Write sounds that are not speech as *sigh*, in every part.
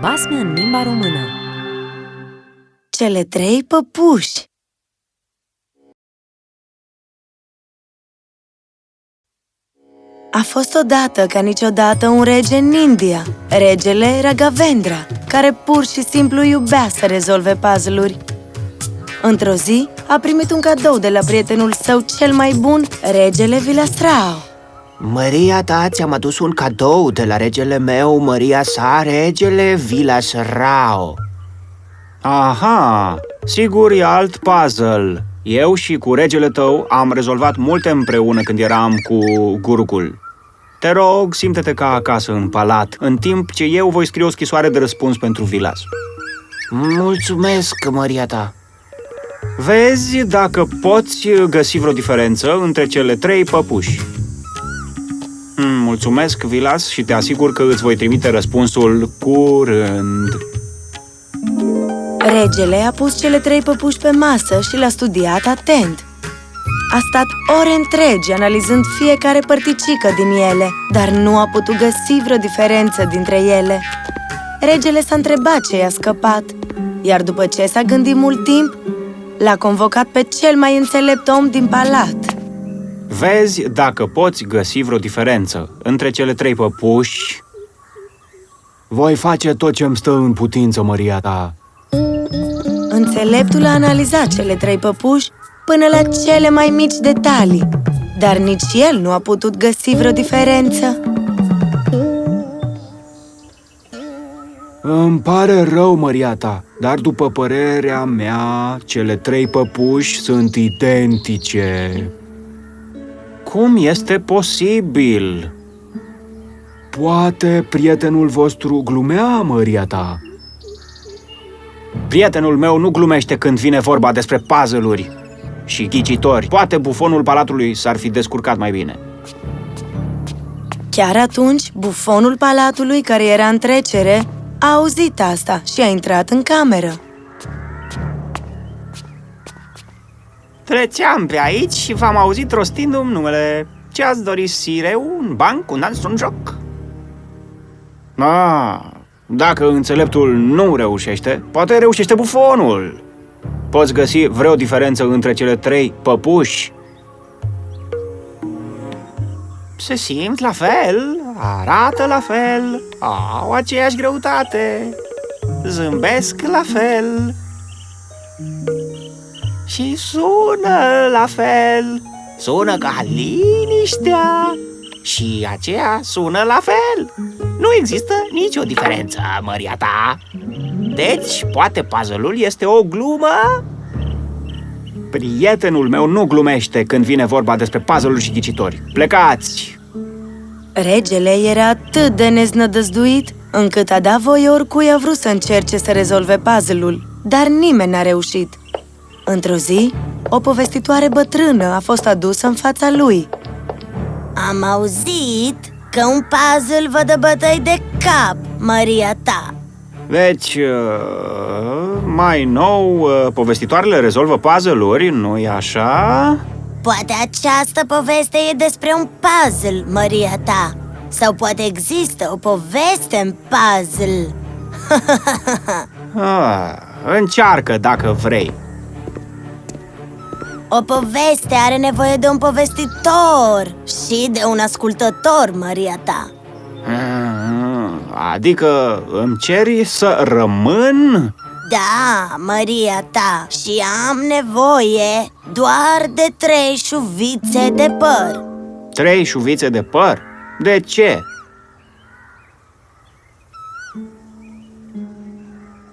Basme în limba română Cele trei păpuși A fost odată ca niciodată un rege în India, regele Raghavendra, care pur și simplu iubea să rezolve puzzle-uri. Într-o zi, a primit un cadou de la prietenul său cel mai bun, regele Vilasrao. Măria ta ți-am adus un cadou de la regele meu, Măria sa, regele Vilas Rao. Aha, sigur e alt puzzle. Eu și cu regele tău am rezolvat multe împreună când eram cu Gurukul. Te rog, simte-te ca acasă în palat, în timp ce eu voi scrie o scrisoare de răspuns pentru Vilas. Mulțumesc, Măria ta. Vezi dacă poți găsi vreo diferență între cele trei păpuși. Hmm, mulțumesc, Vilas, și te asigur că îți voi trimite răspunsul curând. Regele a pus cele trei păpuși pe masă și le-a studiat atent. A stat ore întregi analizând fiecare părticică din ele, dar nu a putut găsi vreo diferență dintre ele. Regele s-a întrebat ce i-a scăpat, iar după ce s-a gândit mult timp, l-a convocat pe cel mai înțelept om din palat. Vezi dacă poți găsi vreo diferență între cele trei păpuși. Voi face tot ce-mi stă în putință, Măria ta. Înțeleptul a analizat cele trei păpuși până la cele mai mici detalii, dar nici el nu a putut găsi vreo diferență. Îmi pare rău, Măria ta, dar după părerea mea, cele trei păpuși sunt identice. Cum este posibil? Poate prietenul vostru glumea, Măria ta? Prietenul meu nu glumește când vine vorba despre puzzle-uri și ghicitori. Poate bufonul palatului s-ar fi descurcat mai bine. Chiar atunci, bufonul palatului, care era în trecere, a auzit asta și a intrat în cameră. Treceam pe aici și v-am auzit rostindu-mi numele. Ce ați dori, sire? Un banc, un alt, un joc? Ah, dacă înțeleptul nu reușește, poate reușește bufonul. Poți găsi vreo diferență între cele trei păpuși? Se simt la fel, arată la fel, au aceeași greutate, zâmbesc la fel și sună la fel. Sună ca liniștea și aceea sună la fel. Nu există nicio diferență, măria ta. Deci, poate puzzle-ul este o glumă? Prietenul meu nu glumește când vine vorba despre puzzle-uri și ghicitori. Plecați! Regele era atât de neznădăzduit încât a dat voie oricui a vrut să încerce să rezolve puzzle-ul, dar nimeni n-a reușit. Într-o zi, o povestitoare bătrână a fost adusă în fața lui. Am auzit că un puzzle vă dă bătăi de cap, Maria ta Deci, uh, mai nou, uh, povestitoarele rezolvă puzzle-uri, nu-i așa? Poate această poveste e despre un puzzle, Maria ta Sau poate există o poveste în puzzle *laughs* Ah, încearcă dacă vrei. O poveste are nevoie de un povestitor și de un ascultător, Maria ta Mm, Adică îmi ceri să rămân? Da, Maria ta Și am nevoie doar de trei șuvițe de păr Trei șuvițe de păr? De ce?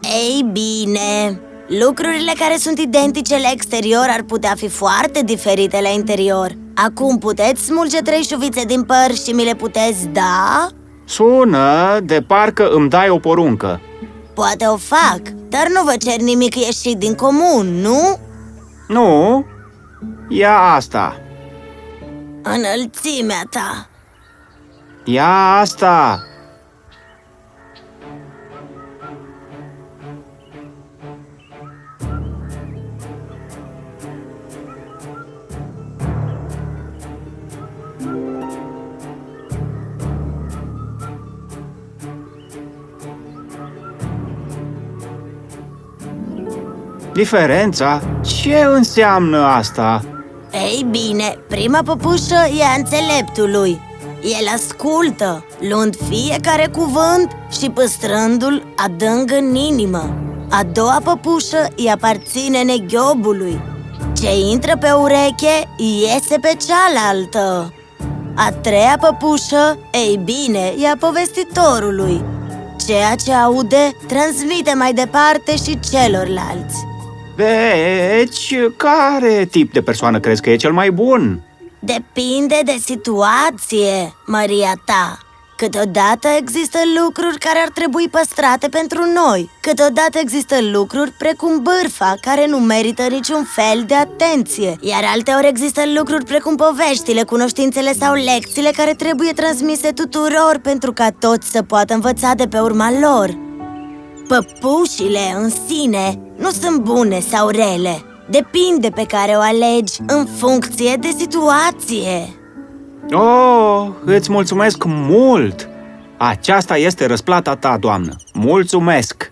Ei bine, lucrurile care sunt identice la exterior ar putea fi foarte diferite la interior Acum puteți smulge trei șuvițe din păr și mi le puteți da? Sună de parcă îmi dai o poruncă. Poate o fac, dar nu vă cer nimic ieșit din comun, nu? Nu? Ia asta. Înălțimea ta Ia asta. Diferența? Ce înseamnă asta? Ei bine, prima păpușă e a înțeleptului. El ascultă, luând fiecare cuvânt și păstrându-l adânc în inimă. A doua păpușă îi aparține neghiobului Ce intră pe ureche, iese pe cealaltă. A treia păpușă, ei bine, e a povestitorului. Ceea ce aude, transmite mai departe și celorlalți Deci, care tip de persoană crezi că e cel mai bun? Depinde de situație, Maria ta. Câteodată există lucruri care ar trebui păstrate pentru noi. Câteodată există lucruri precum bârfa, care nu merită niciun fel de atenție. Iar alteori există lucruri precum poveștile, cunoștințele sau lecțiile care trebuie transmise tuturor Pentru ca toți să poată învăța de pe urma lor. Păpușile în sine nu sunt bune sau rele Depinde pe care o alegi în funcție de situație Oh, îți mulțumesc mult! Aceasta este răsplata ta, doamnă. Mulțumesc!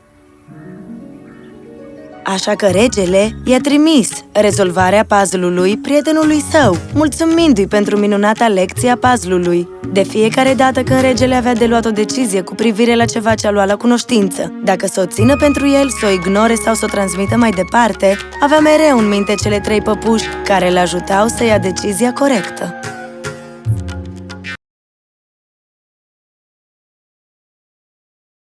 Așa că regele i-a trimis rezolvarea puzzle-ului prietenului său, mulțumindu-i pentru minunata lecție a puzzle-ului. De fiecare dată când regele avea de luat o decizie cu privire la ceva ce a luat la cunoștință, dacă să o țină pentru el, să o ignore sau să o transmită mai departe, avea mereu în minte cele trei păpuși care îl ajutau să ia decizia corectă.